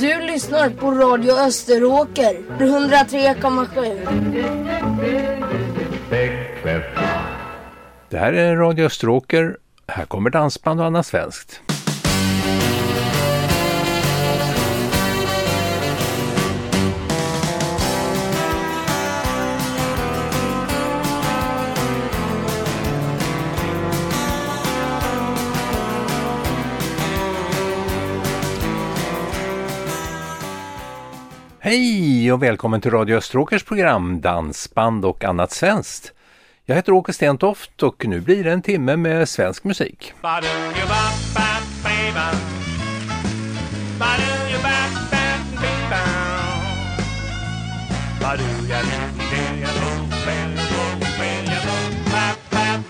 Du lyssnar på Radio Österåker 103,7. Det här är Radio Österåker. Här kommer dansband och annat svenskt. Hej och välkommen till Radio Österåkers program Dansband och annat svenskt. Jag heter Åke Stentoft och nu blir det en timme med svensk musik.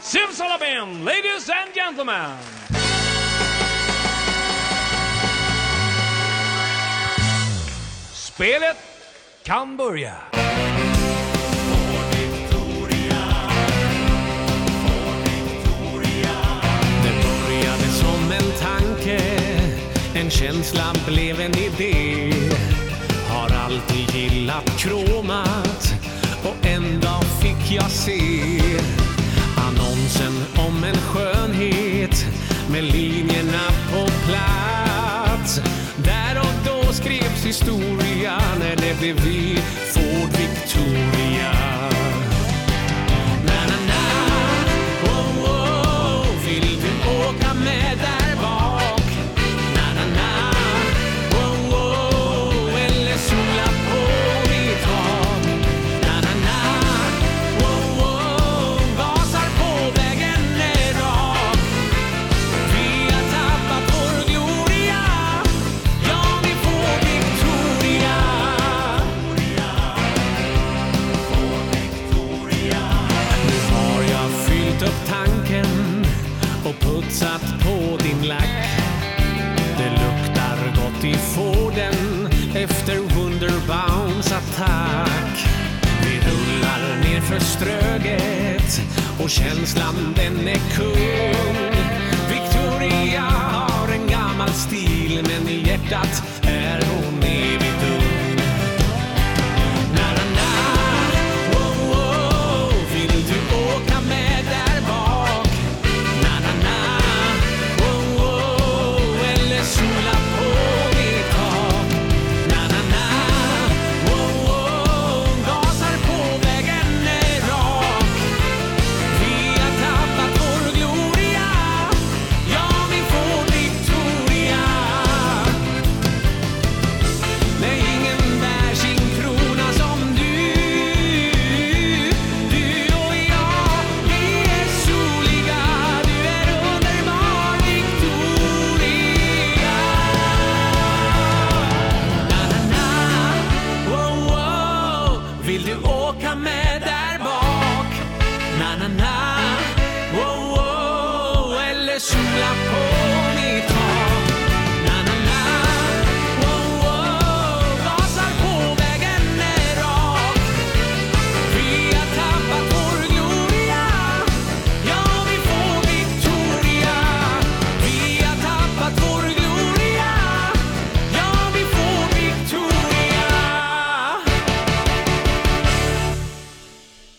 Simsalabim, ladies and gentlemen! Spelet kan börja. Det började som en tanke, en känsla blev en idé. Har alltid gillat kromat och en dag fick jag se annonsen om en skönhet med linjerna på historia när det blev vi Ford Victoria.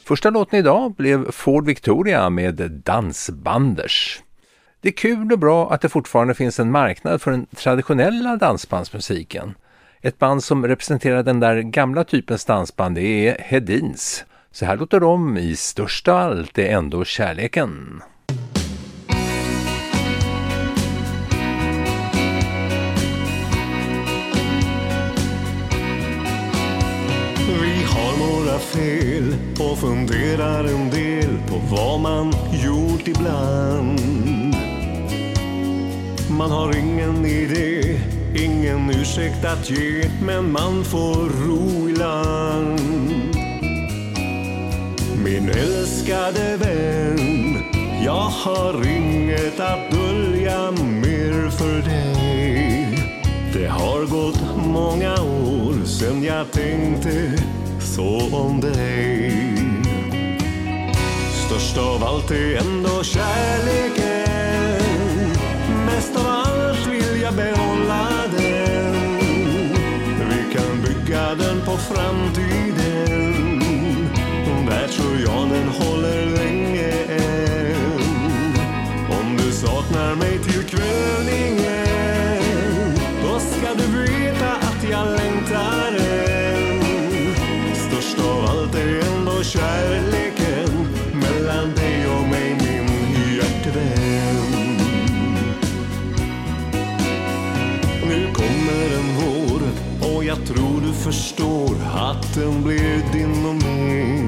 Första låten idag blev Ford Victoria med Dansbanders. Det är kul och bra att det fortfarande finns en marknad för den traditionella dansbandsmusiken. Ett band som representerar den där gamla typens dansband det är Hedins. Så här låter de i Största av allt är ändå kärleken. Fel och funderar en del på vad man gjort ibland. Man har ingen idé, ingen ursäkt att ge, men man får ro i land. Min älskade vän, jag har inget att dölja mer för dig. Det har gått många år sen jag tänkte så om dig. Störst av allt är ändå kärleken. Mest av allt vill jag behålla den. Vi kan bygga den på framtiden. Där tror jag den håller länge än. Om du saknar mig till kvällningen, då ska du veta att jag längtar kärleken mellan dig och mig, min hjärtevän. Nu kommer en vår och jag tror du förstår att den blir din och min.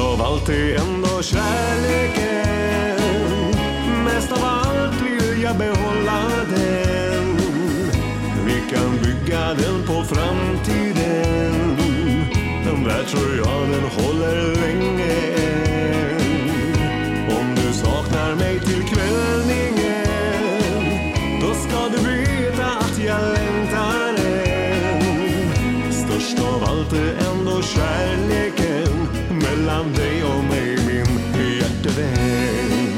Av allt är ändå kärleken. Mest av allt vill jag behålla den. Vi kan bygga den på framtiden. Den där tror jag den håller länge. Om du saknar mig till kvällningen Då ska du veta att jag längtar än. Störst av allt är ändå kärleken mellan dig och mig, min hjärtevän.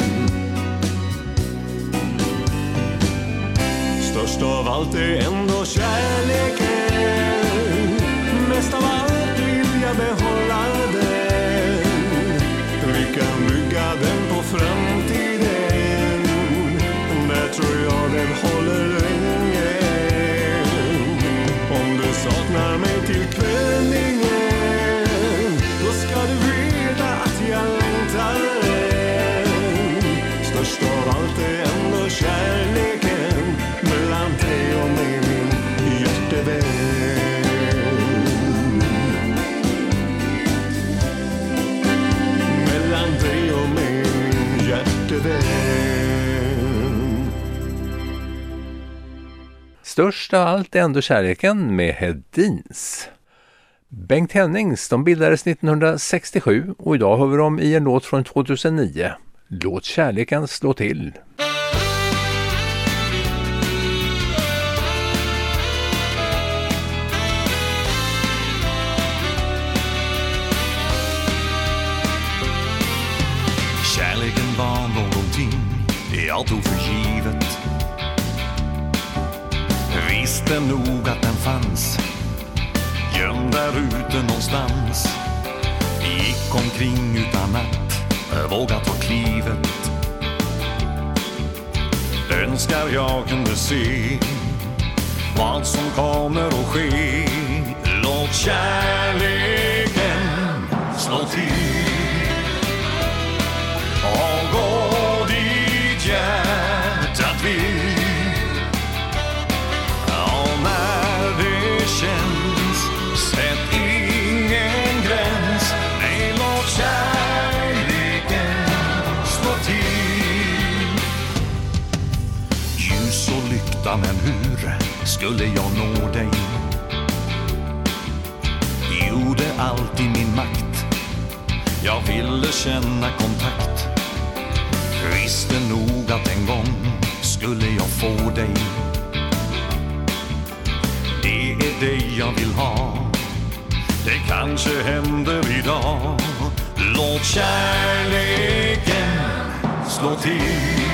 Störst av allt är ändå Störst av allt är ändå kärleken med Hedins. Bengt Hennings, de bildades 1967 och idag hör vi dem i en låt från 2009. Låt kärleken slå till. Kärleken var någonting jag tog för givet Visste nog att den fanns. Gömd där ute någonstans. Gick omkring utan att våga ta klivet. Önskar jag kunde se vad som kommer att ske. Låt kärleken slå till. Och men hur skulle jag nå dig? Gjorde allt i min makt. Jag ville känna kontakt. Visste nog att en gång skulle jag få dig. Det är dig jag vill ha. Det kanske händer idag. Låt kärleken slå till.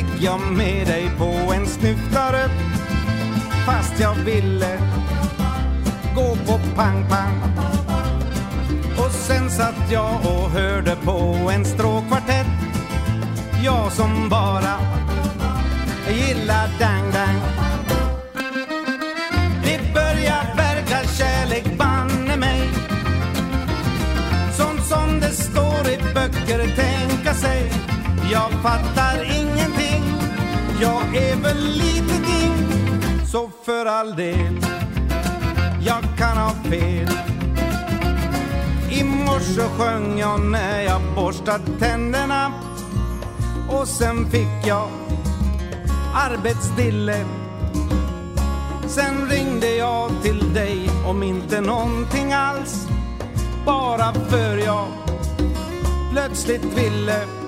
Gick jag med dig på en snyftare. Fast jag ville gå på pang-pang och sen satt jag och hörde på en stråkkvartett. Jag som bara gillar dang-dang Det börjar verka kärlek banne mig. Sånt som det står i böcker tänka sig. Jag fattar ingenting. Jag är väl lite ding Så för all del Jag kan ha fel i morse sjöng jag när jag borstat tänderna och sen fick jag arbetsdille. Sen ringde jag till dig om inte någonting alls bara för jag plötsligt ville.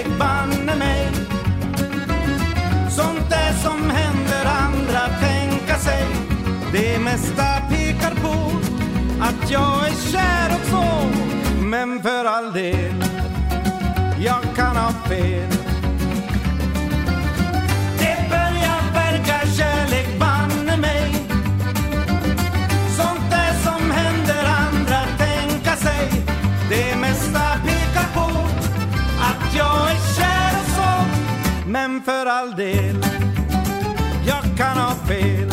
Kärlek banne mig. Sånt där som händer andra tänka sig. Det mesta pekar på att jag är kär och så Men för all del, jag kan ha fel. Men för all del, jag kan ha fel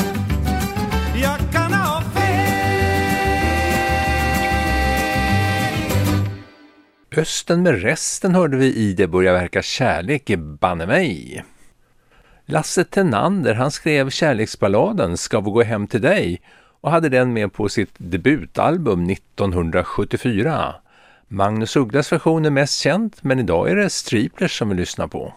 jag kan ha fel Östen med resten hörde vi i Det börjar verka kärlek, banne mig. Lasse Tenander han skrev kärleksballaden Ska vi gå hem till dig och hade den med på sitt debutalbum 1974. Magnus Ugglas version är mest känd men idag är det Striplers som vi lyssnar på.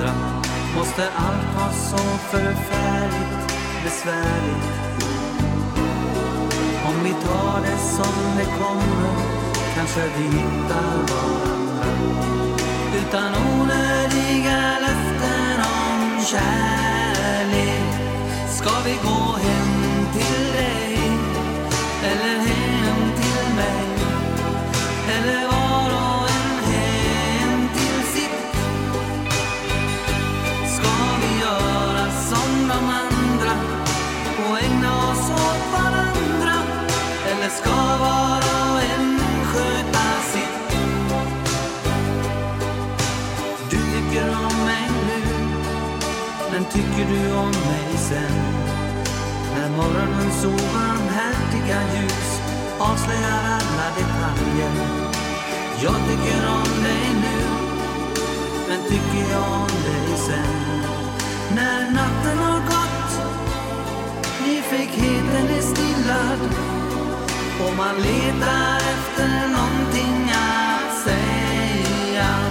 Andra? Måste allt vara så förfärligt besvärligt? Om vi tar det som det kommer kanske vi hittar varandra Utan onödiga löften om kärlek Ska vi gå hem till dig eller hem till mig Eller andra och ägna oss åt varandra? Eller ska var och en sköta sitt? Du tycker om mig nu, men tycker du om mig sen? När morgonens obarmhärtiga ljus avslöjar alla detaljer. Jag tycker om dig nu, men tycker jag om dig sen? När natten har gått, nyfikenheten är stillad och man letar efter någonting att säga.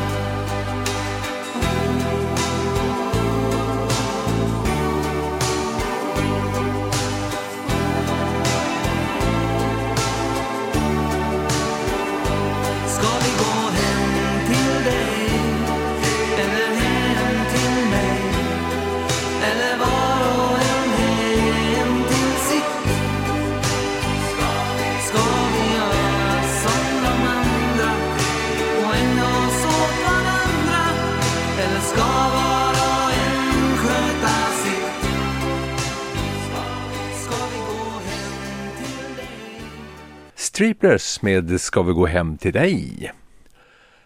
Striplers med Ska vi gå hem till dig?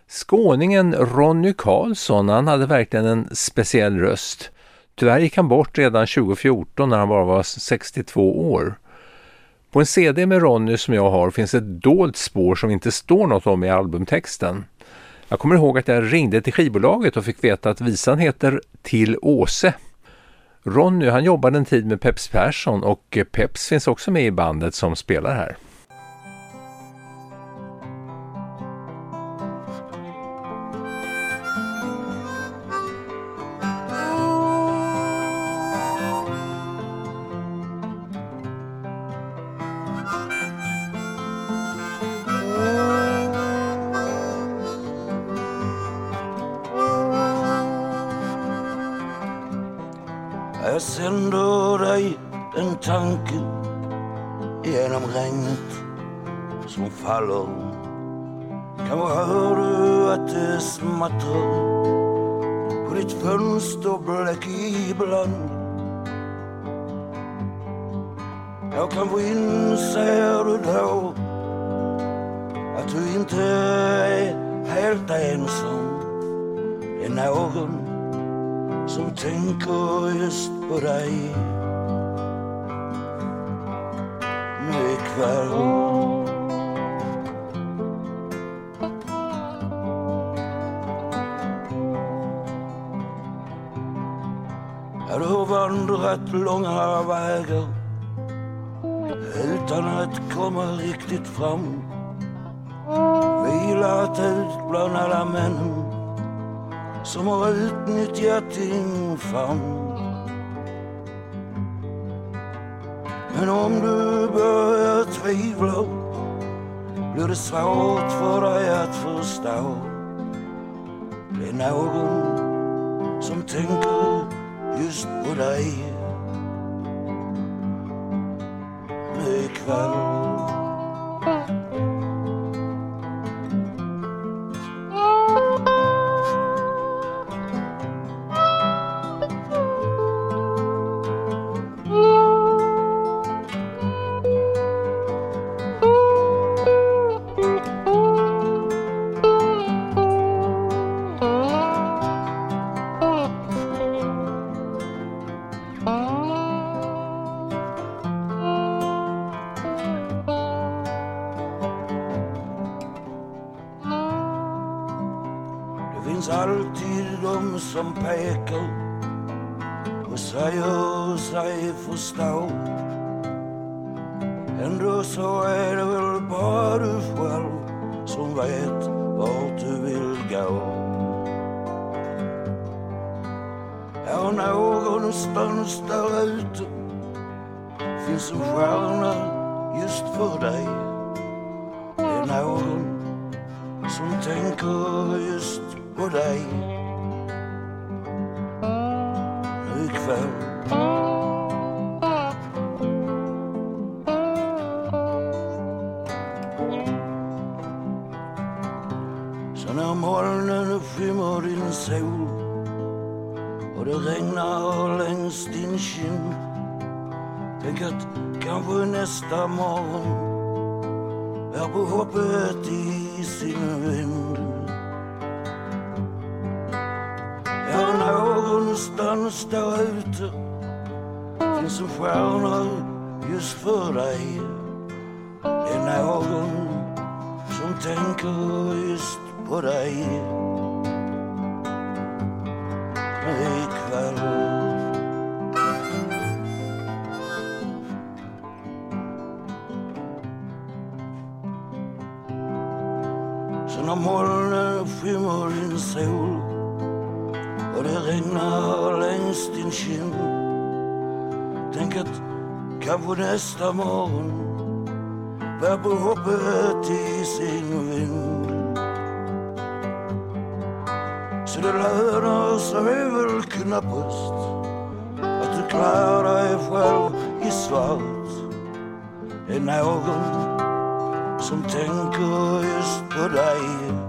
Skåningen Ronny Karlsson, han hade verkligen en speciell röst. Tyvärr gick han bort redan 2014 när han bara var 62 år. På en CD med Ronny som jag har finns ett dolt spår som inte står något om i albumtexten. Jag kommer ihåg att jag ringde till skivbolaget och fick veta att visan heter Till Åse. Ronny han jobbade en tid med Peps Persson och Peps finns också med i bandet som spelar här. Kanske inser du då att du inte är helt ensam. Det är någon som tänker just på dig nu ikväll. Ja, du har vandrat långa vägar att komma riktigt fram. Vilat ut bland alla männen som har utnyttjat din famn. Men om du börjar tvivla blir det svårt för dig att förstå. Det är någon som tänker just på dig nu ikväll. I sin vind Ja, någonstans fönster ute finns en stjärna just för dig. Det är någon som tänker just på dig. På nästa morgon bär på hoppet i sin vind. Så det lönar sig väl knappast att du klär dig själv i svart. Är någon som tänker just på dig.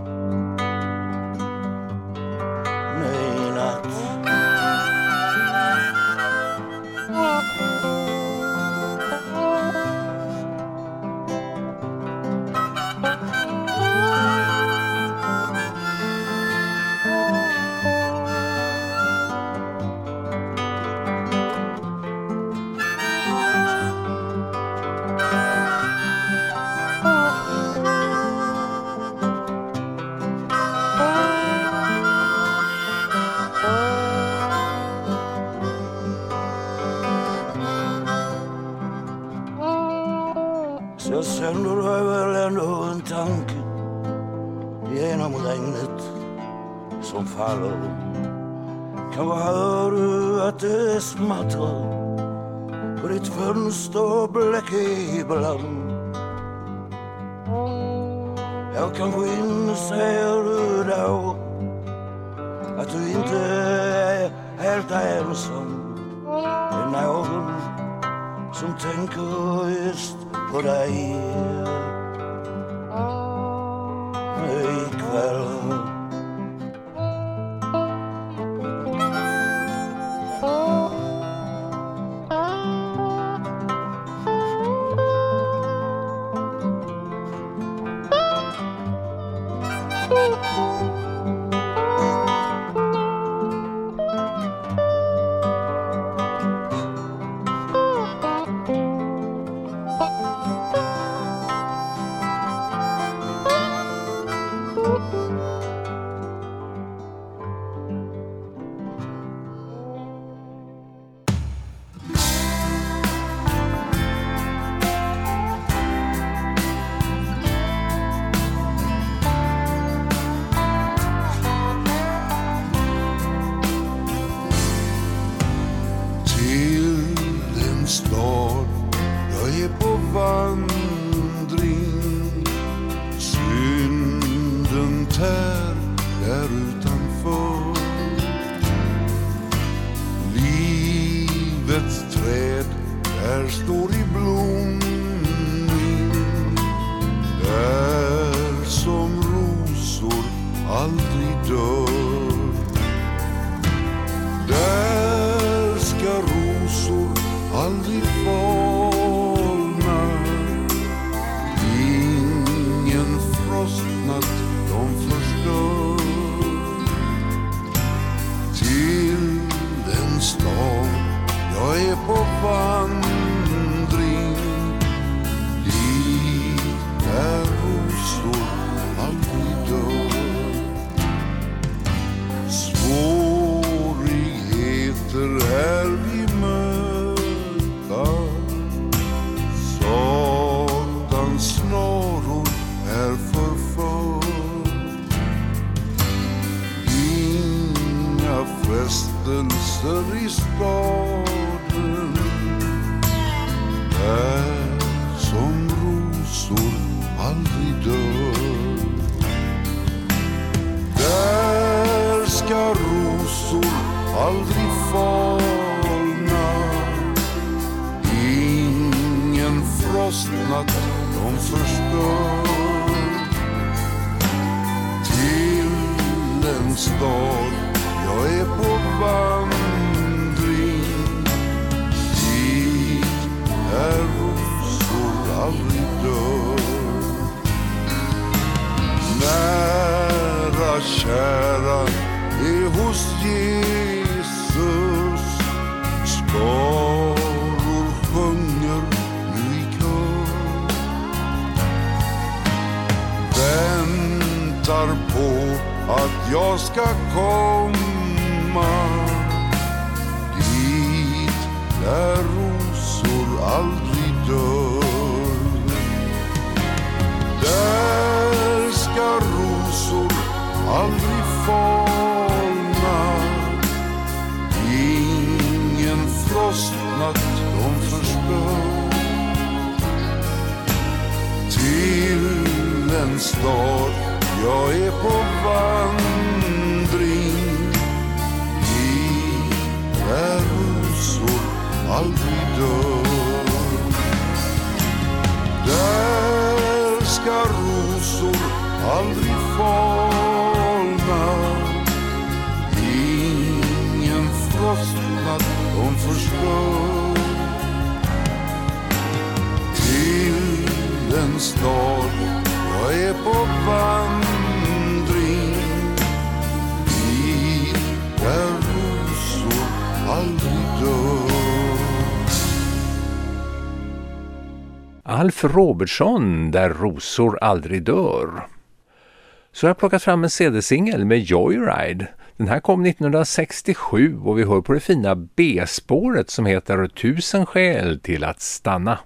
För ditt fönsterbläck ibland. Ja, kanske inser du då att du inte är helt ensam. Det är någon som tänker just på dig stad. Jag är på vandring I där rosor aldrig dör. Där ska rosor aldrig falna. Ingen frostnatt de förstör. Till en stad är på vandring dit där rosor aldrig dör. Alf Robertson, Där rosor aldrig dör. Så jag har plockat fram en CD-singel med Joyride. Den här kom 1967 och vi hör på det fina B-spåret som heter Tusen skäl till att stanna.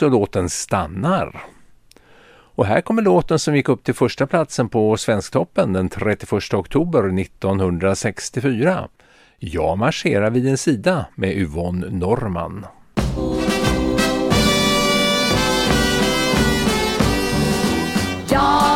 Så låten Stannar. Och här kommer låten som gick upp till första platsen på Svensktoppen den 31 oktober 1964. Jag marscherar vid din sida med Yvonne Norman. Jag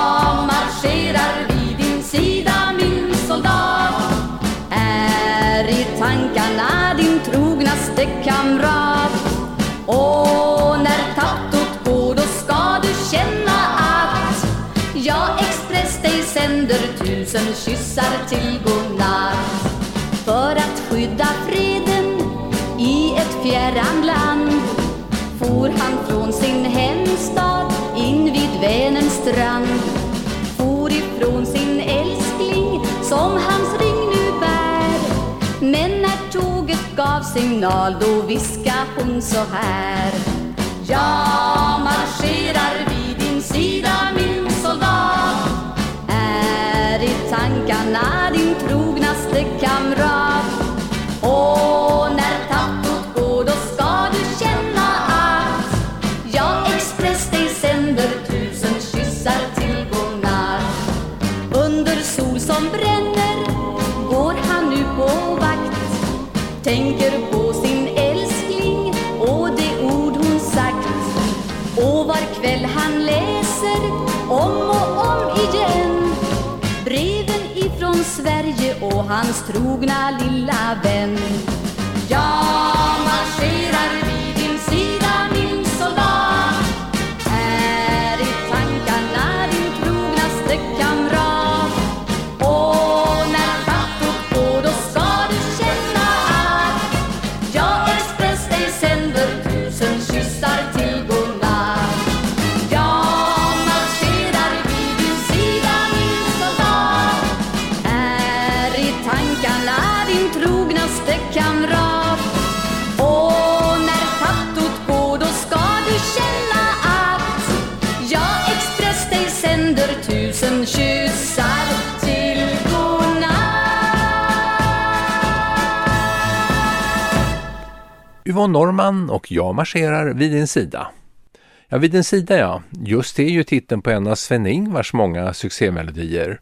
tusen kyssar till godnatt För att skydda freden i ett fjärran land. For han från sin hemstad in vid Vänerns strand. For ifrån sin älskling som hans ring nu bär. Men när tåget gav signal då viska hon så här. Jag marscherar vid din sida min tankarna din trognaste kamrat. Och och hans trogna lilla vän. Yvonne Norman och Jag marscherar vid din sida. Ja, vid din sida ja. Just det är ju titeln på en av Sven-Ingvars många succémelodier.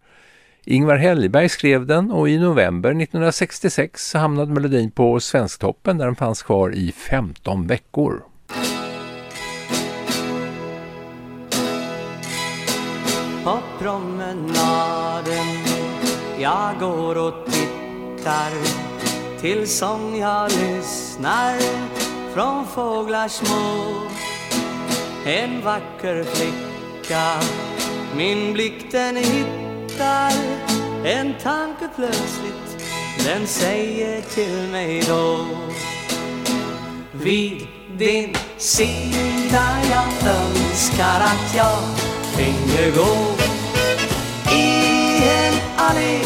Ingvar Hellberg skrev den och i november 1966 så hamnade melodin på Svensktoppen där den fanns kvar i 15 veckor. På promenaden jag går och tittar till sång jag lyssnar från fåglar små En vacker flicka min blick den hittar. En tanke plötsligt, den säger till mig då. Vid din sida jag önskar att jag finge gå. I en allé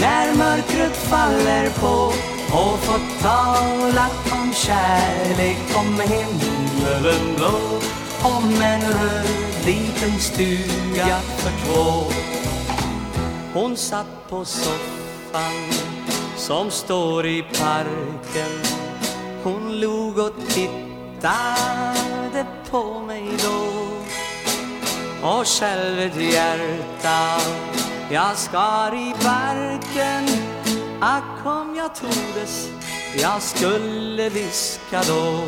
när mörkret faller på och få tala om kärlek, om himmelen blå om en röd liten stuga för två. Hon satt på soffan som står i parken. Hon log och tittade på mig då. Och själv ett hjärta jag skar i barken. Ack om jag tordes, jag skulle viska då.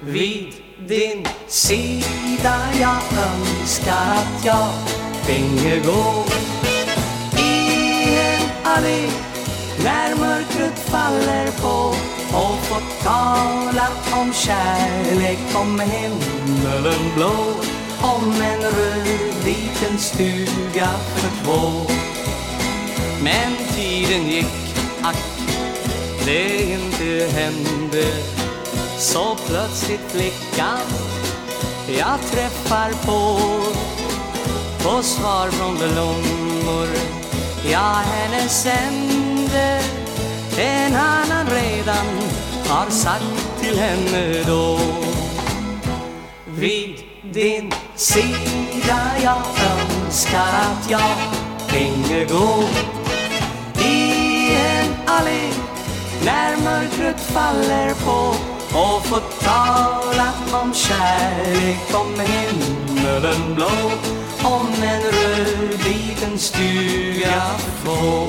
Vid din sida jag önskar att jag finge gå. I en allé när mörkret faller på. Och få tala om kärlek, om himmelen blå. Om en röd liten stuga för två. Men tiden gick, ack, det inte hände. Så plötsligt flickan jag träffar på. På svar från blommor jag henne sände. En annan redan har sagt till henne då. Vid din sida jag önskar att jag finge gå allé när mörkret faller på och få tala om kärlek, om himmelen blå om en röd liten stuga få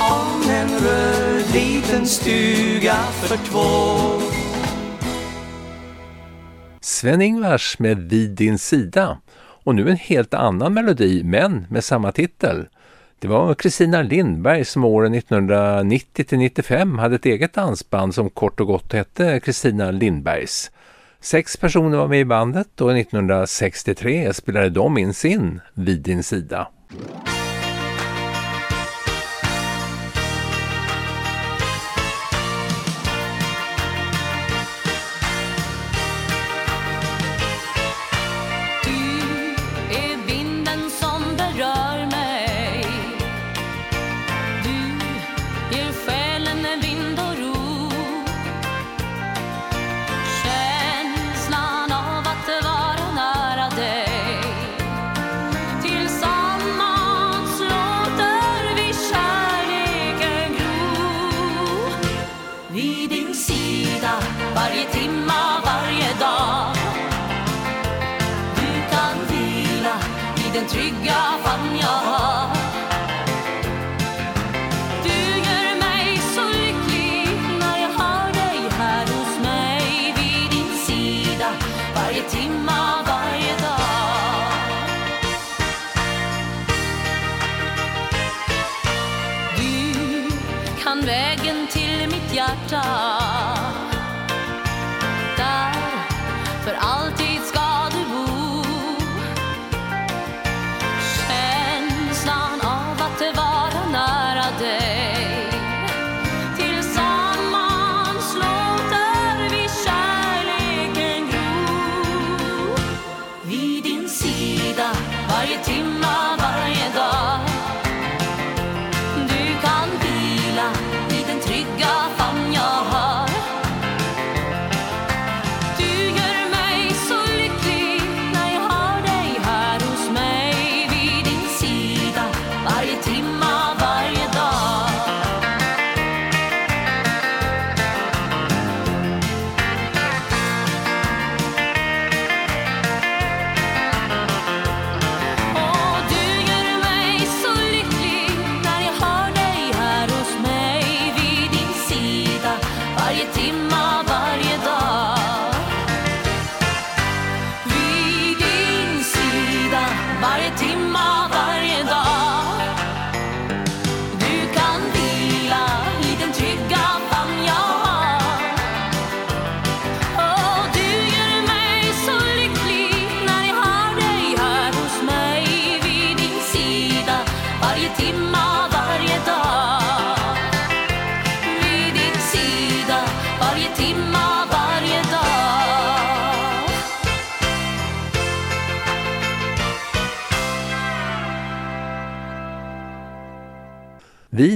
om en röd liten stuga för två. Sven-Ingvars med Vid din sida och nu en helt annan melodi men med samma titel. Det var Kristina Lindberg som åren 1990 till 95 hade ett eget dansband som kort och gott hette Kristina Lindbergs. Sex personer var med i bandet och 1963 spelade de in sin Vid din sida.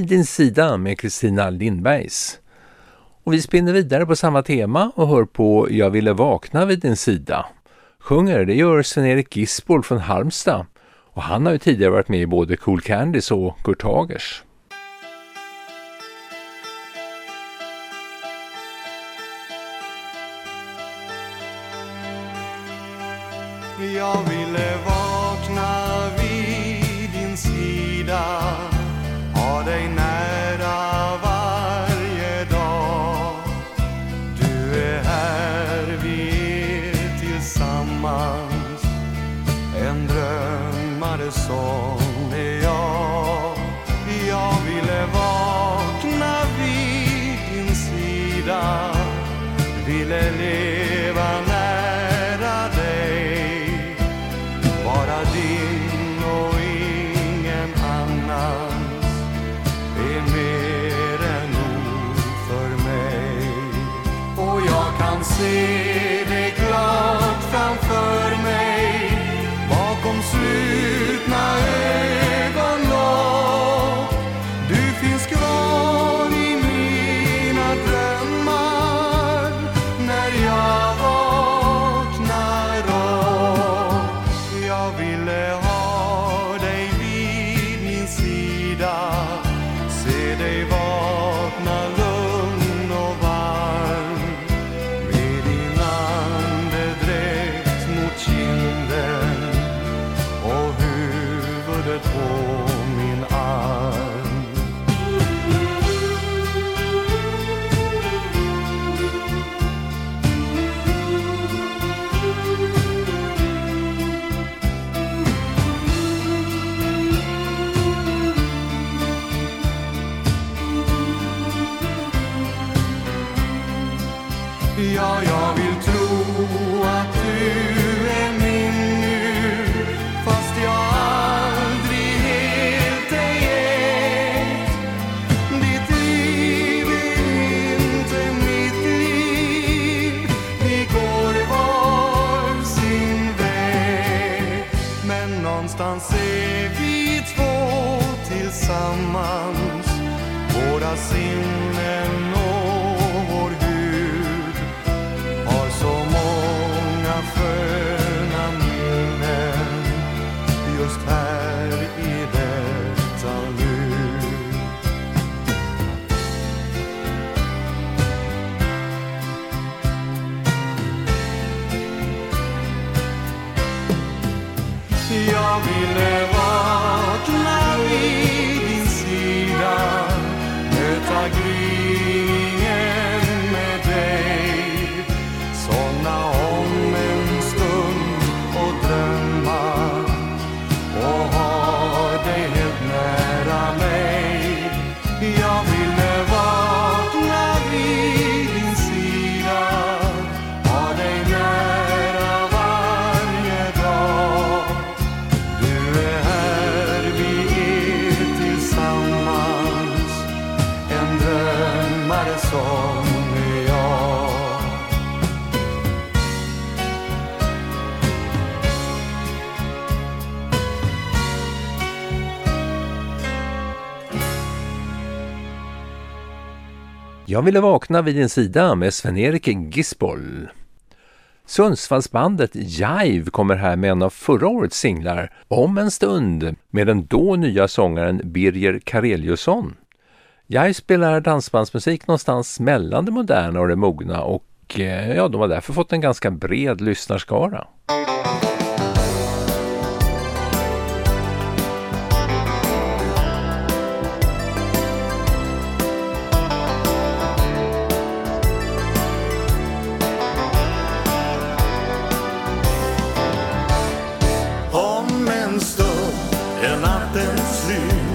Vid din sida med Kristina Lindbergs. Och vi spinner vidare på samma tema och hör på Jag ville vakna vid din sida. Sjunger det gör Sven-Erik Gisborg från Halmstad och han har ju tidigare varit med i både Cool Candies och Kurt Hagers. Någonstans är vi två tillsammans. Våra sinnen och vår hud har så många sköna minnen just här. Jag Jag ville vakna vid din sida med Sven-Erik Gisboll. Sundsvallsbandet Jive kommer här med en av förra årets singlar, Om en stund, med den då nya sångaren Birger Kareliusson. Jive spelar dansbandsmusik någonstans mellan det moderna och det mogna och eh, ja, de har därför fått en ganska bred lyssnarskara. Natten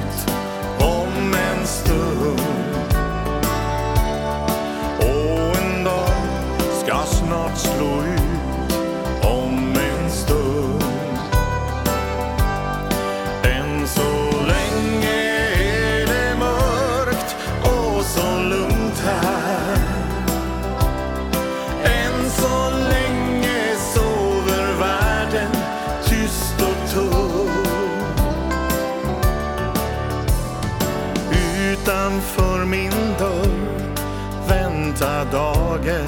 dagen.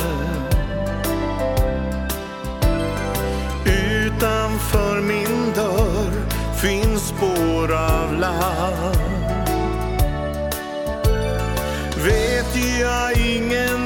Utanför min dörr finns spår av land. Vet jag ingen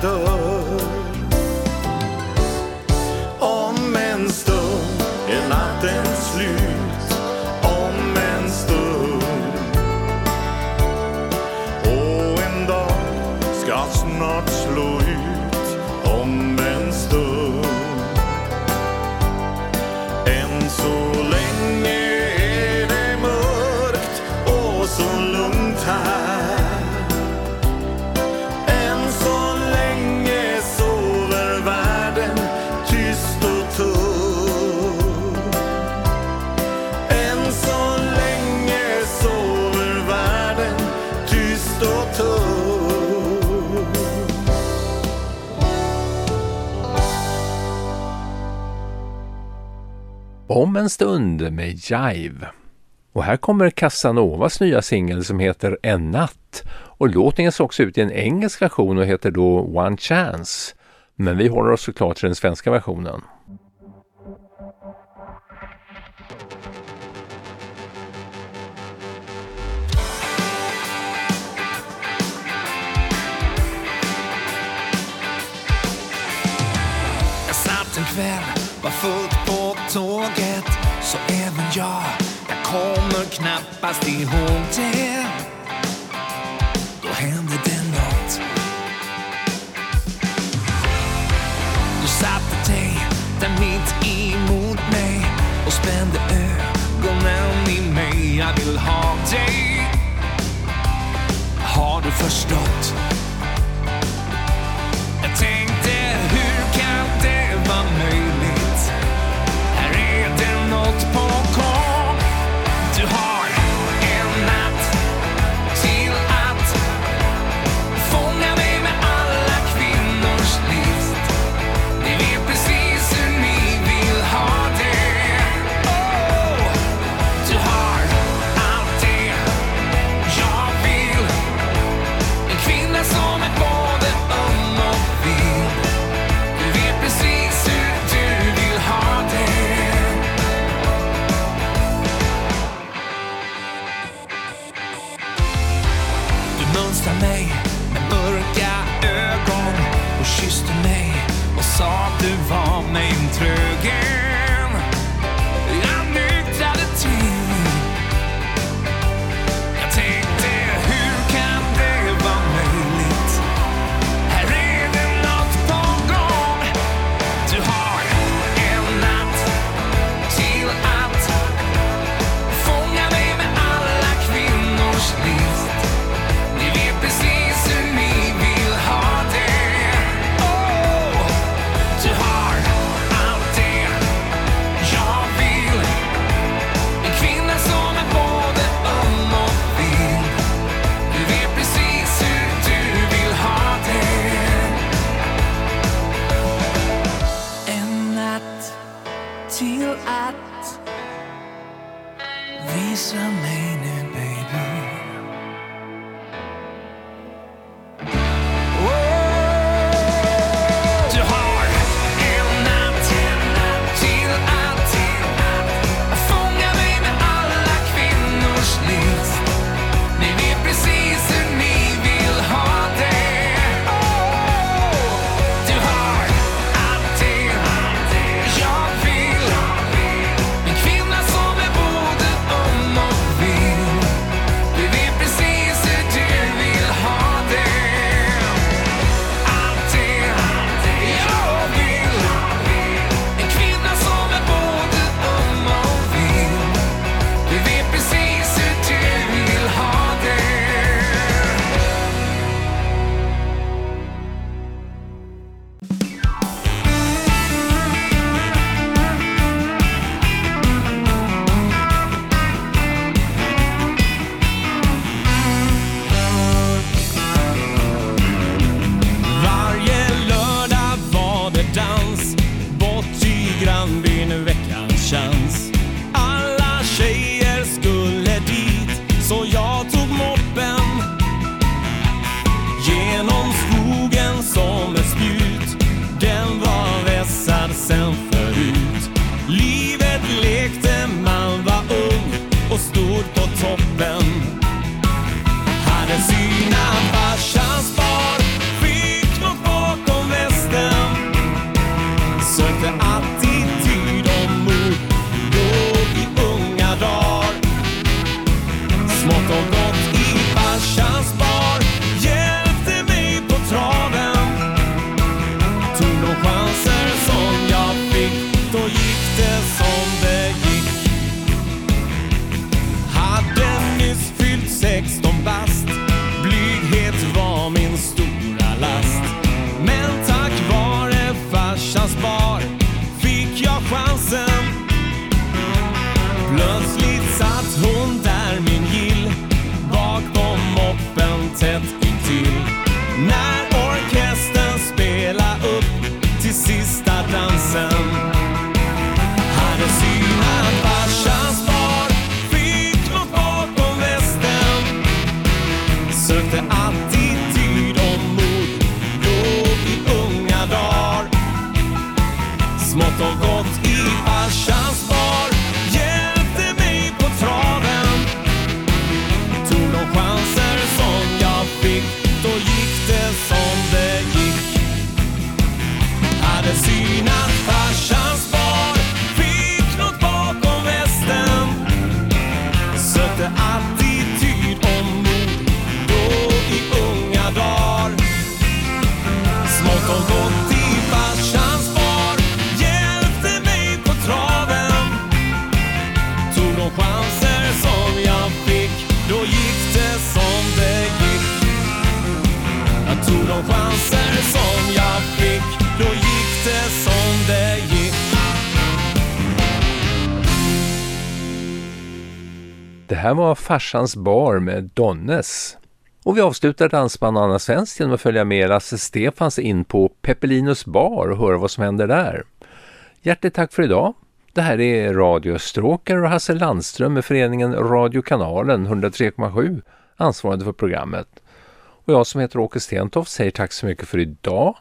的。Kom en stund med Jive. Och här kommer Casanovas nya singel som heter En natt. Och låtningen ges också ut i en engelsk version och heter då One Chance. Men vi håller oss såklart till den svenska versionen. Jag satt en kväll var fullt på tåg ja, jag kommer knappast ihåg det. Då hände det nåt. Du satte dig där mitt emot mig och spände ögonen i mig. Jag vill ha dig. Har du förstått? 一身美女。här var farsans bar med Donnes. Och vi avslutar dansband Anna Svensk genom att följa med Lasse Stefans in på Peppelinos bar och höra vad som händer där. Hjärtligt tack för idag. Det här är Radio Stråker och Hasse Landström med föreningen Radiokanalen 103,7 ansvarade för programmet. Och jag som heter Åke Stentoft säger tack så mycket för idag.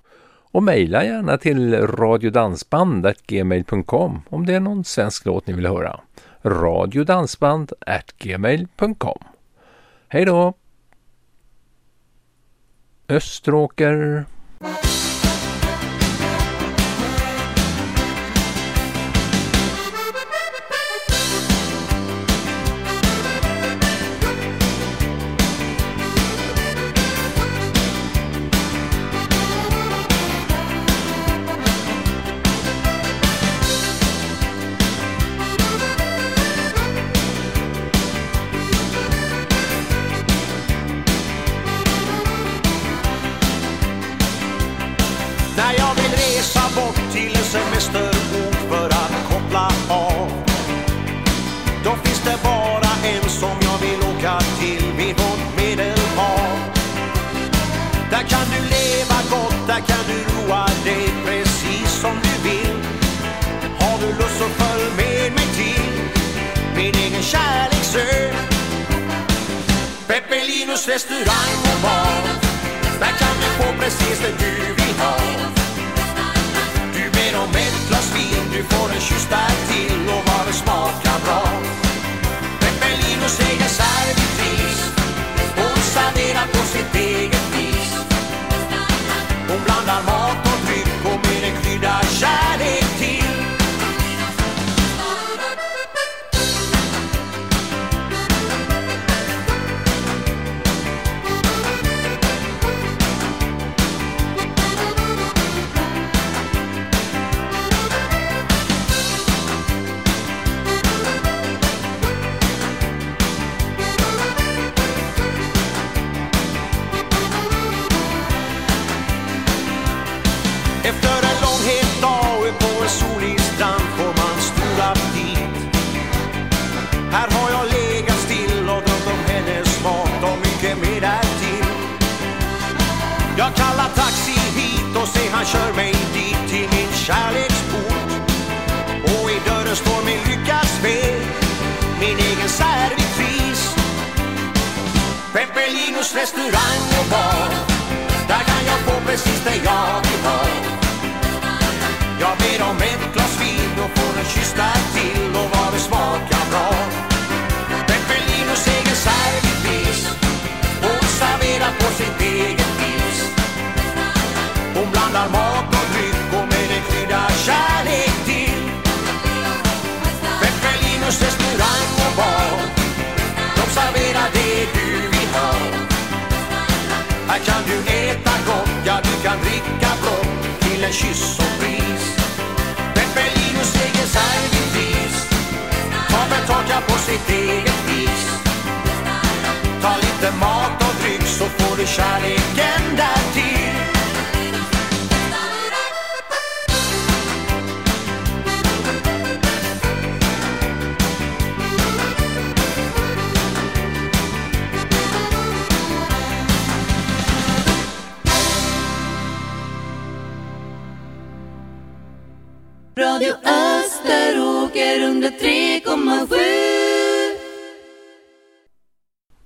Och mejla gärna till radiodansband.gmail.com om det är någon svensk låt ni vill höra radiodansband.gmail.com. Hej då! Österåker